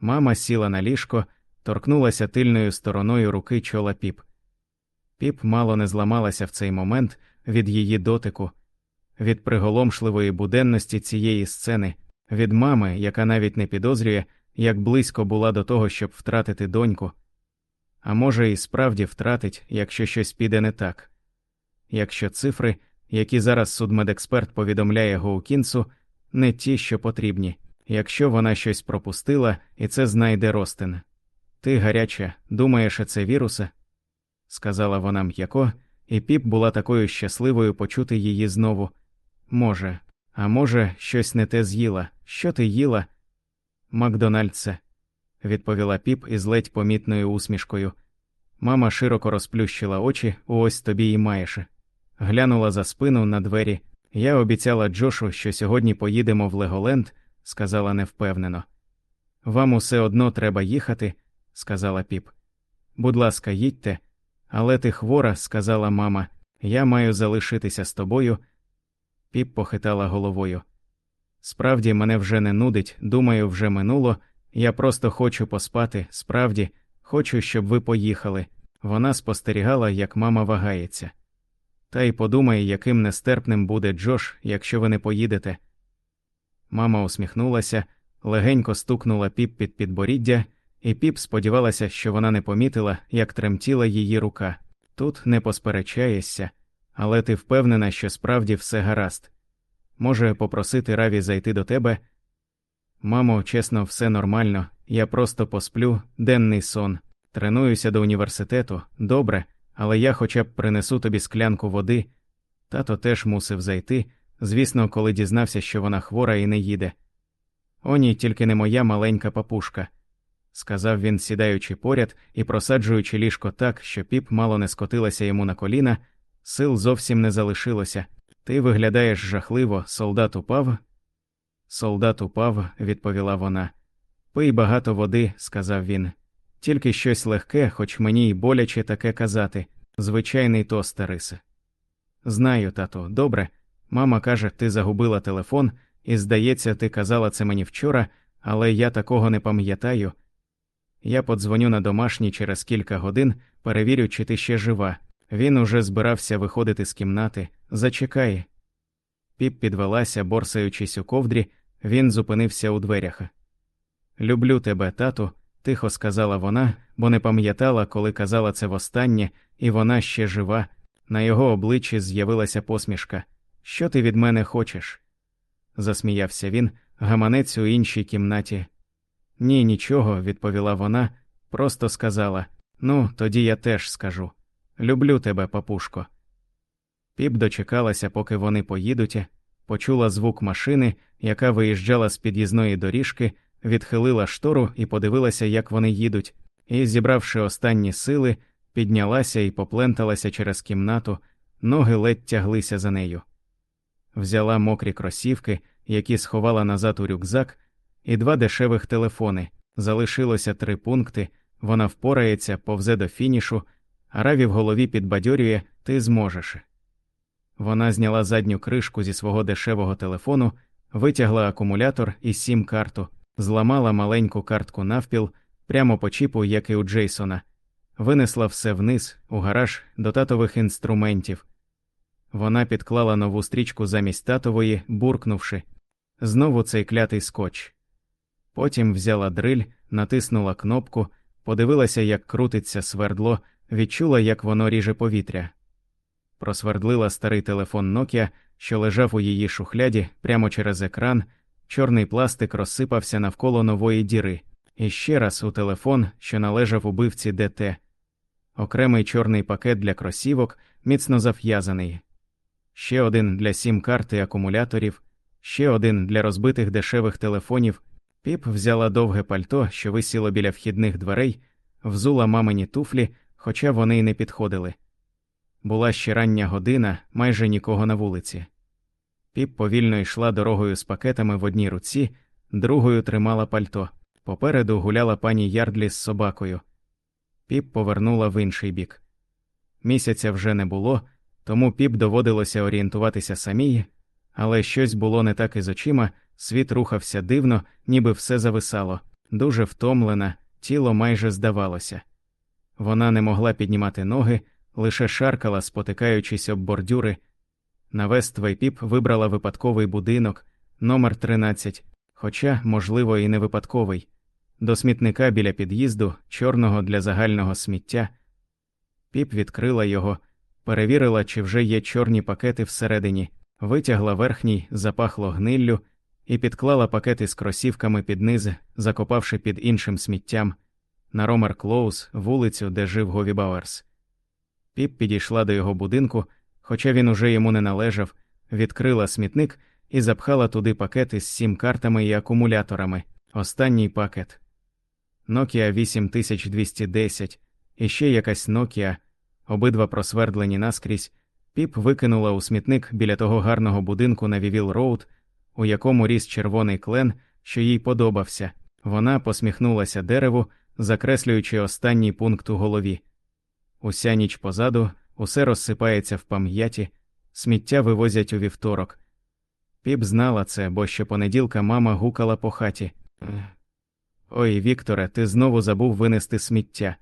Мама сіла на ліжко, торкнулася тильною стороною руки чола піп. Піп мало не зламалася в цей момент від її дотику, від приголомшливої буденності цієї сцени, від мами, яка навіть не підозрює, як близько була до того, щоб втратити доньку, а може, і справді втратить, якщо щось піде не так. Якщо цифри, які зараз судмедексперт повідомляє Гоукінсу, не ті, що потрібні, якщо вона щось пропустила, і це знайде Ростин. Ти гаряча, думаєш, це віруси? сказала вона м'яко, і піп була такою щасливою почути її знову. Може, а може, щось не те з'їла. Що ти їла? Макдональдсе, відповіла піп із ледь помітною усмішкою. Мама широко розплющила очі, ось тобі і маєш. Глянула за спину на двері. Я обіцяла Джошу, що сьогодні поїдемо в Леголенд, сказала невпевнено. Вам усе одно треба їхати, сказала піп. Будь ласка, їдьте, але ти хвора, сказала мама, я маю залишитися з тобою. Піп похитала головою. Справді, мене вже не нудить, думаю, вже минуло. Я просто хочу поспати, справді, хочу, щоб ви поїхали. Вона спостерігала, як мама вагається. Та й подумай, яким нестерпним буде Джош, якщо ви не поїдете. Мама усміхнулася, легенько стукнула піп під підборіддя, і піп сподівалася, що вона не помітила, як тремтіла її рука. Тут не посперечаєшся, але ти впевнена, що справді все гаразд. Може, попросити Раві зайти до тебе? Мамо, чесно, все нормально, я просто посплю, денний сон, тренуюся до університету, добре, але я хоча б принесу тобі склянку води. Тато теж мусив зайти, звісно, коли дізнався, що вона хвора і не їде. О, ні, тільки не моя маленька папушка, сказав він, сідаючи поряд і просаджуючи ліжко так, що піп мало не скотилася йому на коліна, сил зовсім не залишилося. Ти виглядаєш жахливо, солдат упав. Солдат упав, відповіла вона. Пий багато води, сказав він. Тільки щось легке, хоч мені й боляче таке казати. Звичайний тостер, Рисе. Знаю, тату, добре. Мама каже, ти загубила телефон, і, здається, ти казала це мені вчора, але я такого не пам'ятаю. Я подзвоню на домашній через кілька годин, перевірю, чи ти ще жива. Він уже збирався виходити з кімнати. Зачекай. Піп підвелася, борсаючись у ковдрі, він зупинився у дверях. Люблю тебе, тату, тихо сказала вона, бо не пам'ятала, коли казала це востаннє, і вона ще жива. На його обличчі з'явилася посмішка. Що ти від мене хочеш? засміявся він, гаманець у іншій кімнаті. Ні, нічого, відповіла вона, просто сказала Ну, тоді я теж скажу. Люблю тебе, папушко. Піп дочекалася, поки вони поїдуть, почула звук машини, яка виїжджала з під'їзної доріжки, відхилила штору і подивилася, як вони їдуть, і, зібравши останні сили, піднялася і попленталася через кімнату, ноги ледь тяглися за нею. Взяла мокрі кросівки, які сховала назад у рюкзак, і два дешевих телефони. Залишилося три пункти, вона впорається, повзе до фінішу, а раві в голові підбадьорює ти зможеш. Вона зняла задню кришку зі свого дешевого телефону, витягла акумулятор і сім карту, зламала маленьку картку навпіл, прямо по чіпу, як і у Джейсона, винесла все вниз, у гараж до татових інструментів. Вона підклала нову стрічку замість татової, буркнувши знову цей клятий скотч. Потім взяла дриль, натиснула кнопку, подивилася, як крутиться свердло, відчула, як воно ріже повітря. Просвердлила старий телефон Nokia, що лежав у її шухляді прямо через екран, чорний пластик розсипався навколо нової діри, і ще раз у телефон, що належав убивці ДТ. Окремий чорний пакет для кросівок, міцно зав'язаний, ще один для сім карт і акумуляторів, ще один для розбитих дешевих телефонів. Піп взяла довге пальто, що висіло біля вхідних дверей, взула мамині туфлі, хоча вони й не підходили. Була ще рання година, майже нікого на вулиці. Піп повільно йшла дорогою з пакетами в одній руці, другою тримала пальто. Попереду гуляла пані Ярдлі з собакою. Піп повернула в інший бік. Місяця вже не було, тому піп доводилося орієнтуватися самій, але щось було не так із очима, світ рухався дивно, ніби все зависало. дуже втомлена, тіло майже здавалося. Вона не могла піднімати ноги, лише шаркала, спотикаючись об бордюри. На Вествей Піп вибрала випадковий будинок, номер 13, хоча, можливо, і не випадковий, до смітника біля під'їзду, чорного для загального сміття. Піп відкрила його, перевірила, чи вже є чорні пакети всередині, витягла верхній, запахло гниллю і підклала пакети з кросівками під низ, закопавши під іншим сміттям на Ромер Клоус, вулицю, де жив Гові Бауерс. Піп підійшла до його будинку, хоча він уже йому не належав, відкрила смітник і запхала туди пакети з сім-картами і акумуляторами. Останній пакет Nokia 8210 і ще якась Nokia, обидва просвердлені наскрізь. Піп викинула у смітник біля того гарного будинку на Вівіл Роуд, у якому ріс червоний клен, що їй подобався. Вона посміхнулася дереву, закреслюючи останній пункт у голові. Уся ніч позаду, усе розсипається в пам'яті, сміття вивозять у вівторок. Піп знала це, бо щопонеділка мама гукала по хаті. Ой, Вікторе, ти знову забув винести сміття.